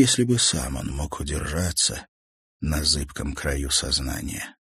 если бы сам он мог удержаться на зыбком краю сознания.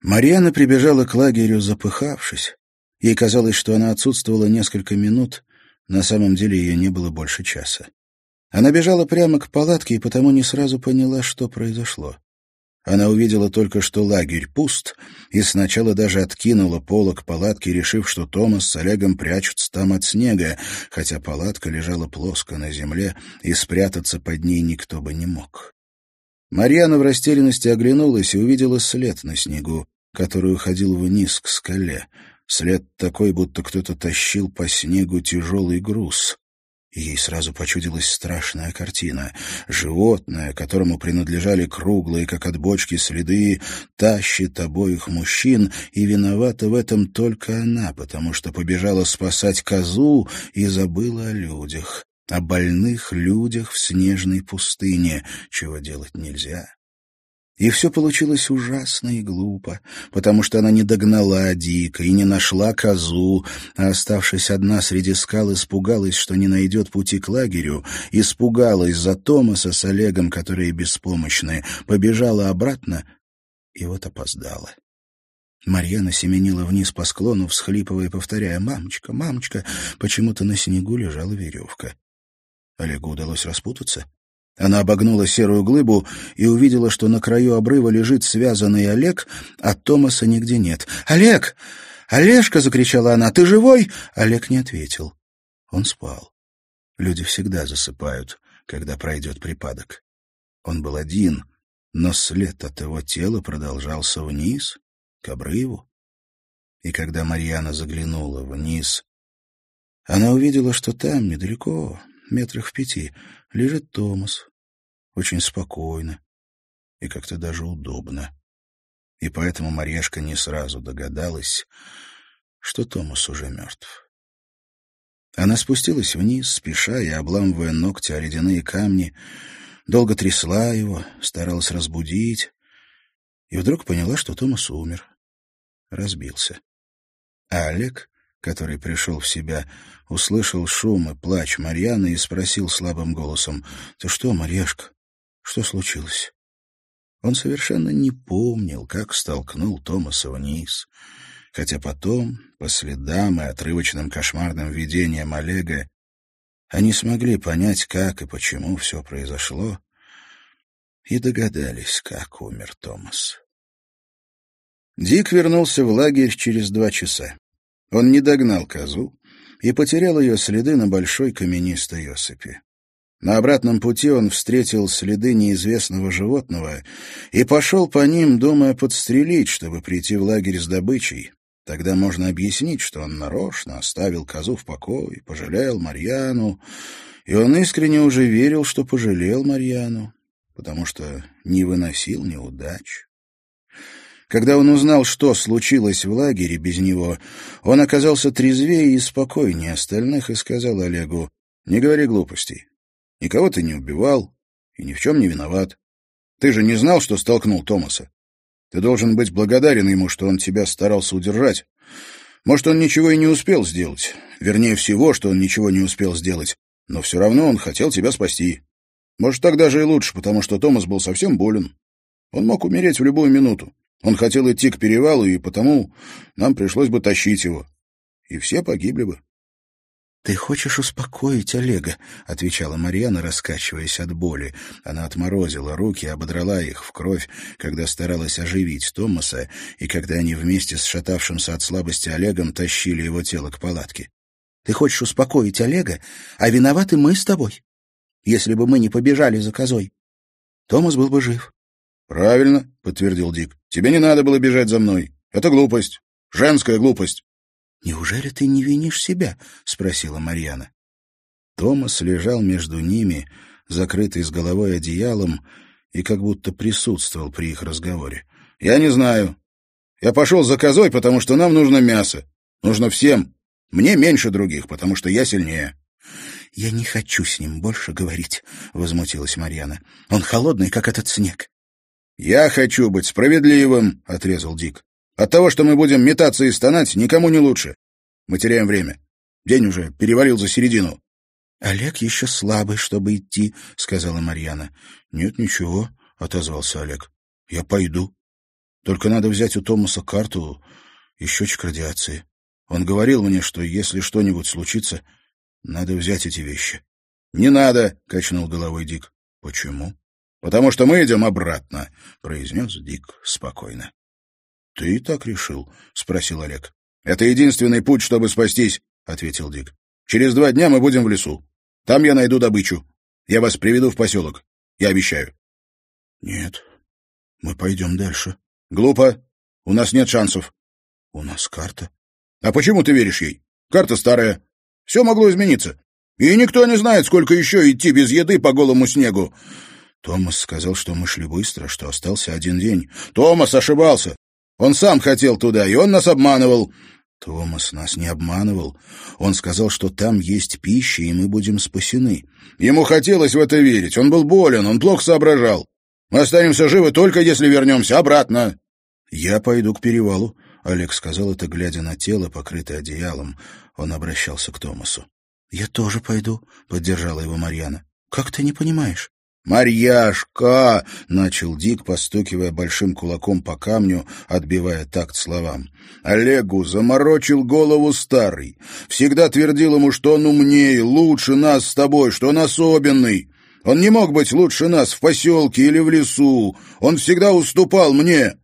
Марьяна прибежала к лагерю, запыхавшись. Ей казалось, что она отсутствовала несколько минут, на самом деле ее не было больше часа. Она бежала прямо к палатке и потому не сразу поняла, что произошло. Она увидела только, что лагерь пуст, и сначала даже откинула полок палатки, решив, что Томас с Олегом прячутся там от снега, хотя палатка лежала плоско на земле, и спрятаться под ней никто бы не мог. Марьяна в растерянности оглянулась и увидела след на снегу, который уходил вниз к скале. След такой, будто кто-то тащил по снегу тяжелый груз. Ей сразу почудилась страшная картина. Животное, которому принадлежали круглые, как от бочки, следы, тащит обоих мужчин, и виновата в этом только она, потому что побежала спасать козу и забыла о людях, о больных людях в снежной пустыне, чего делать нельзя. И все получилось ужасно и глупо, потому что она не догнала Дика и не нашла козу, а, оставшись одна среди скал, испугалась, что не найдет пути к лагерю, испугалась за Томаса с Олегом, которые беспомощны, побежала обратно и вот опоздала. Марьяна семенила вниз по склону, всхлипывая повторяя «Мамочка, мамочка!» Почему-то на снегу лежала веревка. Олегу удалось распутаться. Она обогнула серую глыбу и увидела, что на краю обрыва лежит связанный Олег, а Томаса нигде нет. «Олег! Олежка!» — закричала она. «Ты живой?» Олег не ответил. Он спал. Люди всегда засыпают, когда пройдет припадок. Он был один, но след от его тела продолжался вниз, к обрыву. И когда Марьяна заглянула вниз, она увидела, что там, недалеко, метрах в пяти, лежит Томас. Очень спокойно и как-то даже удобно. И поэтому Марешка не сразу догадалась, что Томас уже мертв. Она спустилась вниз, спеша и обламывая ногти о ледяные камни, долго трясла его, старалась разбудить, и вдруг поняла, что Томас умер, разбился. А Олег который пришел в себя, услышал шум и плач Марьяны и спросил слабым голосом, «Ты что, Марьяшка, что случилось?» Он совершенно не помнил, как столкнул Томаса вниз, хотя потом, по следам и отрывочным кошмарным видениям Олега, они смогли понять, как и почему все произошло, и догадались, как умер Томас. Дик вернулся в лагерь через два часа. Он не догнал козу и потерял ее следы на большой каменистой осыпи. На обратном пути он встретил следы неизвестного животного и пошел по ним, думая подстрелить, чтобы прийти в лагерь с добычей. Тогда можно объяснить, что он нарочно оставил козу в покое, пожалел Марьяну, и он искренне уже верил, что пожалел Марьяну, потому что не выносил неудач. Когда он узнал, что случилось в лагере без него, он оказался трезвее и спокойнее остальных и сказал Олегу, «Не говори глупостей. Никого ты не убивал и ни в чем не виноват. Ты же не знал, что столкнул Томаса. Ты должен быть благодарен ему, что он тебя старался удержать. Может, он ничего и не успел сделать. Вернее всего, что он ничего не успел сделать. Но все равно он хотел тебя спасти. Может, так даже и лучше, потому что Томас был совсем болен. Он мог умереть в любую минуту. Он хотел идти к перевалу, и потому нам пришлось бы тащить его. И все погибли бы. — Ты хочешь успокоить Олега? — отвечала Марьяна, раскачиваясь от боли. Она отморозила руки, ободрала их в кровь, когда старалась оживить Томаса, и когда они вместе с шатавшимся от слабости Олегом тащили его тело к палатке. — Ты хочешь успокоить Олега, а виноваты мы с тобой? Если бы мы не побежали за козой, Томас был бы жив. «Правильно», — подтвердил Дик. «Тебе не надо было бежать за мной. Это глупость. Женская глупость». «Неужели ты не винишь себя?» — спросила Марьяна. Томас лежал между ними, закрытый с головой одеялом, и как будто присутствовал при их разговоре. «Я не знаю. Я пошел за козой, потому что нам нужно мясо. Нужно всем. Мне меньше других, потому что я сильнее». «Я не хочу с ним больше говорить», — возмутилась Марьяна. «Он холодный, как этот снег. «Я хочу быть справедливым», — отрезал Дик. «От того, что мы будем метаться и стонать, никому не лучше. Мы теряем время. День уже перевалил за середину. Олег еще слабый, чтобы идти, — сказала Марьяна. — Нет, ничего, — отозвался Олег. — Я пойду. Только надо взять у Томаса карту и счетчик радиации. Он говорил мне, что если что-нибудь случится, надо взять эти вещи. — Не надо, — качнул головой Дик. — Почему? — Потому что мы идем обратно, — произнес Дик спокойно. — Ты так решил? — спросил Олег. — Это единственный путь, чтобы спастись, — ответил Дик. — Через два дня мы будем в лесу. Там я найду добычу. Я вас приведу в поселок. Я обещаю. — Нет, мы пойдем дальше. — Глупо. У нас нет шансов. — У нас карта. — А почему ты веришь ей? Карта старая. Все могло измениться. И никто не знает, сколько еще идти без еды по голому снегу. Томас сказал, что мы шли быстро, что остался один день. Томас ошибался. Он сам хотел туда, и он нас обманывал. Томас нас не обманывал. Он сказал, что там есть пища, и мы будем спасены. Ему хотелось в это верить. Он был болен, он плохо соображал. Мы останемся живы только если вернемся обратно. Я пойду к перевалу. Олег сказал это, глядя на тело, покрытое одеялом. Он обращался к Томасу. «Я тоже пойду», — поддержала его Марьяна. «Как ты не понимаешь?» «Марьяшка!» — начал Дик, постукивая большим кулаком по камню, отбивая такт словам. «Олегу заморочил голову старый. Всегда твердил ему, что он умнее, лучше нас с тобой, что он особенный. Он не мог быть лучше нас в поселке или в лесу. Он всегда уступал мне.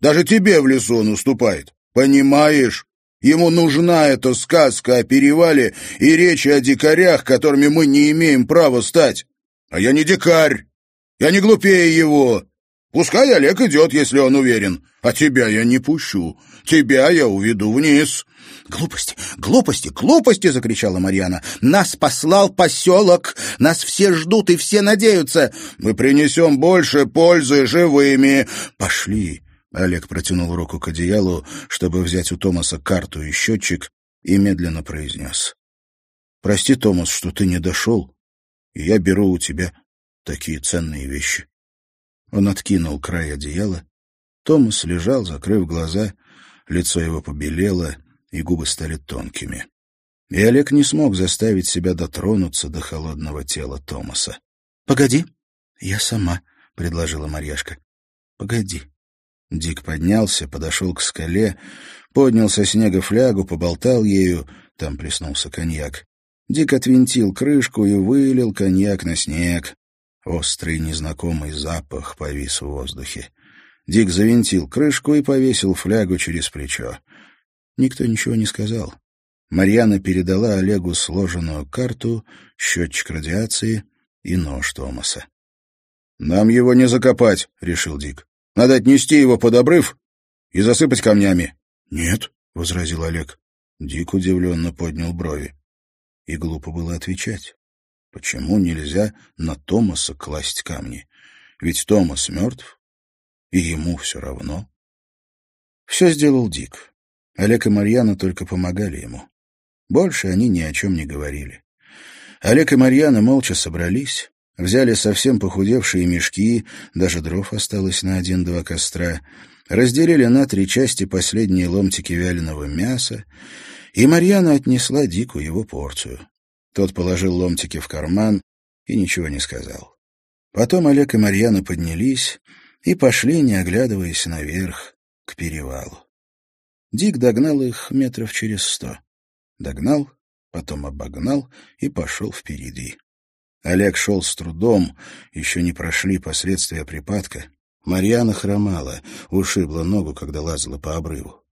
Даже тебе в лесу он уступает. Понимаешь? Ему нужна эта сказка о перевале и речи о дикарях, которыми мы не имеем права стать. А я не дикарь. Я не глупее его. Пускай Олег идет, если он уверен. А тебя я не пущу. Тебя я уведу вниз. «Глупости, глупости, глупости!» — закричала Марьяна. «Нас послал поселок! Нас все ждут и все надеются! Мы принесем больше пользы живыми! Пошли!» Олег протянул руку к одеялу, чтобы взять у Томаса карту и счетчик, и медленно произнес. «Прости, Томас, что ты не дошел, и я беру у тебя такие ценные вещи». Он откинул край одеяла. Томас лежал, закрыв глаза, лицо его побелело, и губы стали тонкими. И Олег не смог заставить себя дотронуться до холодного тела Томаса. — Погоди, я сама, — предложила Марьяшка. — Погоди. Дик поднялся, подошел к скале, поднял со снега флягу, поболтал ею, там плеснулся коньяк. Дик отвинтил крышку и вылил коньяк на снег. Острый незнакомый запах повис в воздухе. Дик завинтил крышку и повесил флягу через плечо. Никто ничего не сказал. Марьяна передала Олегу сложенную карту, счетчик радиации и нож Томаса. «Нам его не закопать», — решил Дик. «Надо отнести его под обрыв и засыпать камнями». «Нет», — возразил Олег. Дик удивленно поднял брови. И глупо было отвечать. Почему нельзя на Томаса класть камни? Ведь Томас мертв, и ему все равно. Все сделал Дик. Олег и Марьяна только помогали ему. Больше они ни о чем не говорили. Олег и Марьяна молча собрались, взяли совсем похудевшие мешки, даже дров осталось на один-два костра, разделили на три части последние ломтики вяленого мяса, и Марьяна отнесла Дику его порцию. Тот положил ломтики в карман и ничего не сказал. Потом Олег и Марьяна поднялись и пошли, не оглядываясь наверх, к перевалу. Дик догнал их метров через сто. Догнал, потом обогнал и пошел впереди. Олег шел с трудом, еще не прошли последствия припадка. Марьяна хромала, ушибла ногу, когда лазала по обрыву.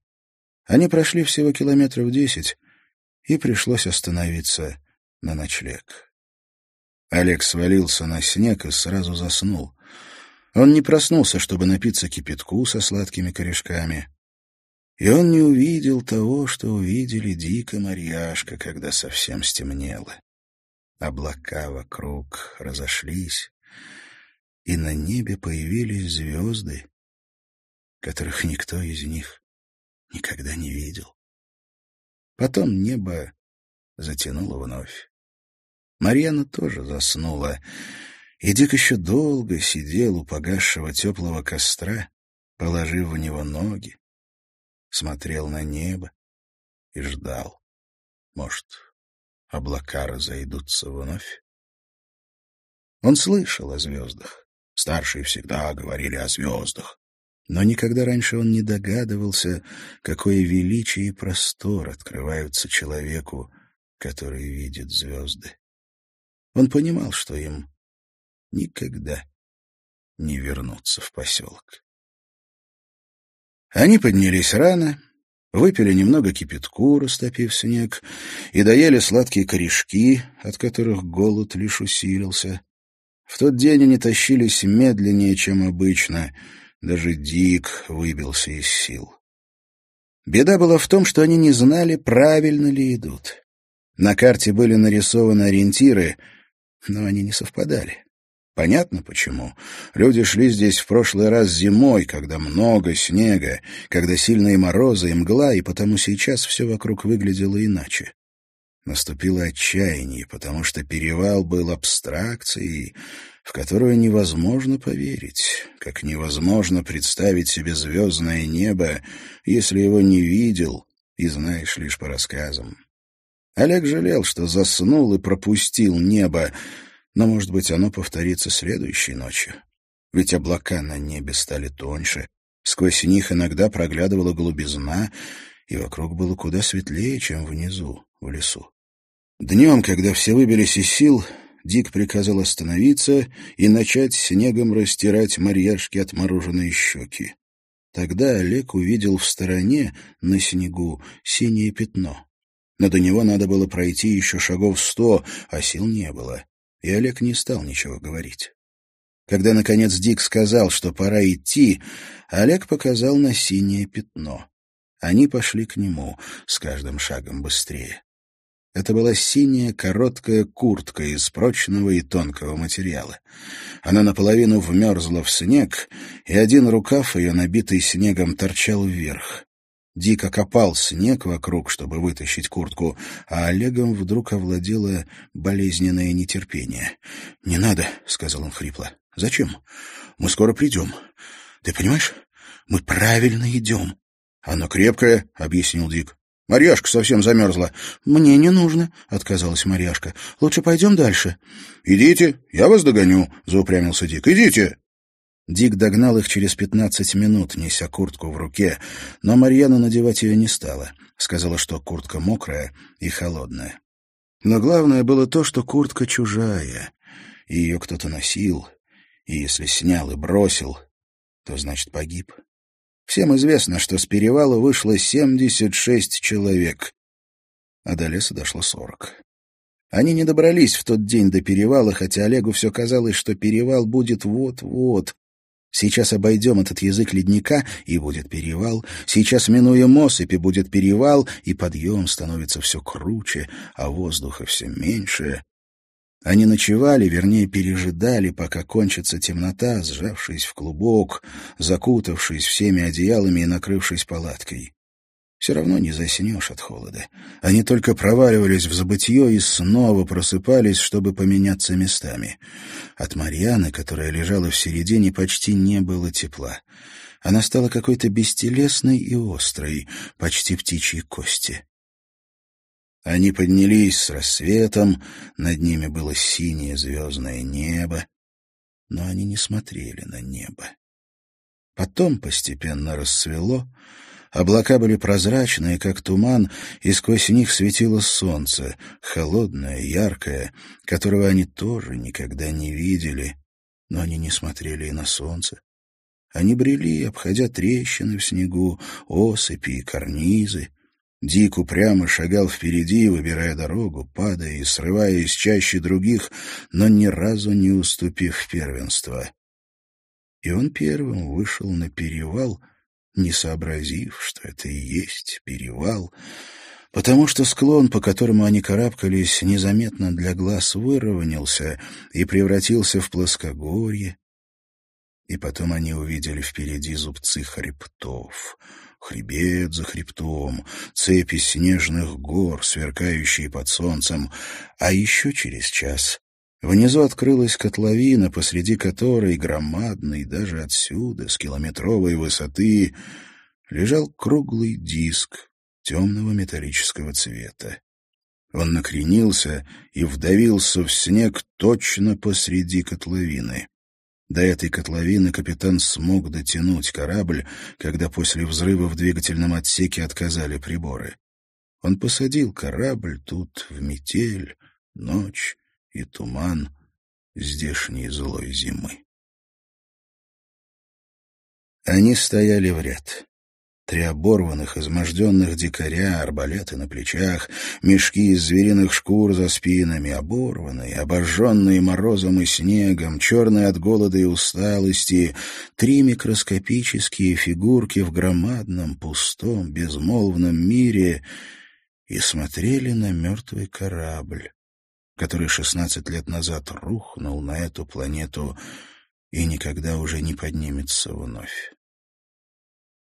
Они прошли всего километров десять, и пришлось остановиться на ночлег. Олег свалился на снег и сразу заснул. Он не проснулся, чтобы напиться кипятку со сладкими корешками. И он не увидел того, что увидели Дик и Марьяшка, когда совсем стемнело. Облака вокруг разошлись, и на небе появились звезды, которых никто из них никогда не видел. Потом небо затянуло вновь. Марьяна тоже заснула, и Дик еще долго сидел у погасшего теплого костра, положив в него ноги, смотрел на небо и ждал. Может, облака разойдутся вновь. Он слышал о звездах. Старшие всегда говорили о звездах. Но никогда раньше он не догадывался, какое величие и простор открываются человеку, который видит звезды. Он понимал, что им никогда не вернуться в поселок. Они поднялись рано, выпили немного кипятку, растопив снег, и доели сладкие корешки, от которых голод лишь усилился. В тот день они тащились медленнее, чем обычно. Даже Дик выбился из сил. Беда была в том, что они не знали, правильно ли идут. На карте были нарисованы ориентиры, но они не совпадали. Понятно почему. Люди шли здесь в прошлый раз зимой, когда много снега, когда сильные морозы и мгла, и потому сейчас все вокруг выглядело иначе. Наступило отчаяние, потому что перевал был абстракцией, в которую невозможно поверить, как невозможно представить себе звездное небо, если его не видел и знаешь лишь по рассказам. Олег жалел, что заснул и пропустил небо, но, может быть, оно повторится следующей ночью. Ведь облака на небе стали тоньше, сквозь них иногда проглядывала голубизна, и вокруг было куда светлее, чем внизу, в лесу. Днем, когда все выбились из сил, Дик приказал остановиться и начать снегом растирать марьяшки отмороженные щеки. Тогда Олег увидел в стороне, на снегу, синее пятно. Но до него надо было пройти еще шагов сто, а сил не было и Олег не стал ничего говорить. Когда, наконец, Дик сказал, что пора идти, Олег показал на синее пятно. Они пошли к нему, с каждым шагом быстрее. Это была синяя короткая куртка из прочного и тонкого материала. Она наполовину вмерзла в снег, и один рукав ее, набитый снегом, торчал вверх. Дико копал снег вокруг, чтобы вытащить куртку, а Олегом вдруг овладело болезненное нетерпение. «Не надо», — сказал он хрипло. «Зачем? Мы скоро придем. Ты понимаешь, мы правильно идем». «Оно крепкое», — объяснил Дик. «Марьяшка совсем замерзла». «Мне не нужно», — отказалась Марьяшка. «Лучше пойдем дальше». «Идите, я вас догоню», — заупрямился Дик. «Идите». Дик догнал их через пятнадцать минут, неся куртку в руке, но Марьяна надевать ее не стала. Сказала, что куртка мокрая и холодная. Но главное было то, что куртка чужая, и ее кто-то носил, и если снял и бросил, то, значит, погиб. Всем известно, что с перевала вышло семьдесят шесть человек, а до леса дошло сорок. Они не добрались в тот день до перевала, хотя Олегу все казалось, что перевал будет вот-вот, Сейчас обойдем этот язык ледника, и будет перевал. Сейчас минуем осыпи, будет перевал, и подъем становится все круче, а воздуха все меньше. Они ночевали, вернее, пережидали, пока кончится темнота, сжавшись в клубок, закутавшись всеми одеялами и накрывшись палаткой. Все равно не заснешь от холода. Они только проваливались в забытье и снова просыпались, чтобы поменяться местами. От Марьяны, которая лежала в середине, почти не было тепла. Она стала какой-то бестелесной и острой, почти птичьей кости. Они поднялись с рассветом, над ними было синее звездное небо, но они не смотрели на небо. Потом постепенно рассвело, Облака были прозрачные, как туман, и сквозь них светило солнце, холодное, яркое, которого они тоже никогда не видели. Но они не смотрели и на солнце. Они брели, обходя трещины в снегу, осыпи и карнизы. Дик упрямо шагал впереди, выбирая дорогу, падая и срываясь чаще других, но ни разу не уступив первенство. И он первым вышел на перевал — не сообразив, что это и есть перевал, потому что склон, по которому они карабкались, незаметно для глаз выровнялся и превратился в плоскогорье. И потом они увидели впереди зубцы хребтов, хребет за хребтом, цепи снежных гор, сверкающие под солнцем, а еще через час Внизу открылась котловина, посреди которой, громадный даже отсюда, с километровой высоты, лежал круглый диск темного металлического цвета. Он накренился и вдавился в снег точно посреди котловины. До этой котловины капитан смог дотянуть корабль, когда после взрыва в двигательном отсеке отказали приборы. Он посадил корабль тут в метель, ночь и туман здешней злой зимы. Они стояли в ряд. Три оборванных, изможденных дикаря, арбалеты на плечах, мешки из звериных шкур за спинами, оборванные, обожженные морозом и снегом, черные от голода и усталости, три микроскопические фигурки в громадном, пустом, безмолвном мире и смотрели на мертвый корабль, который шестнадцать лет назад рухнул на эту планету и никогда уже не поднимется вновь.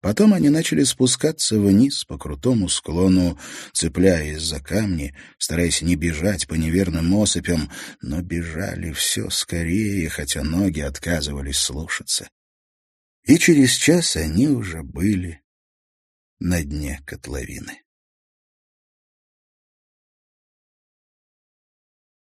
Потом они начали спускаться вниз по крутому склону, цепляясь за камни, стараясь не бежать по неверным осыпям, но бежали все скорее, хотя ноги отказывались слушаться. И через час они уже были на дне котловины.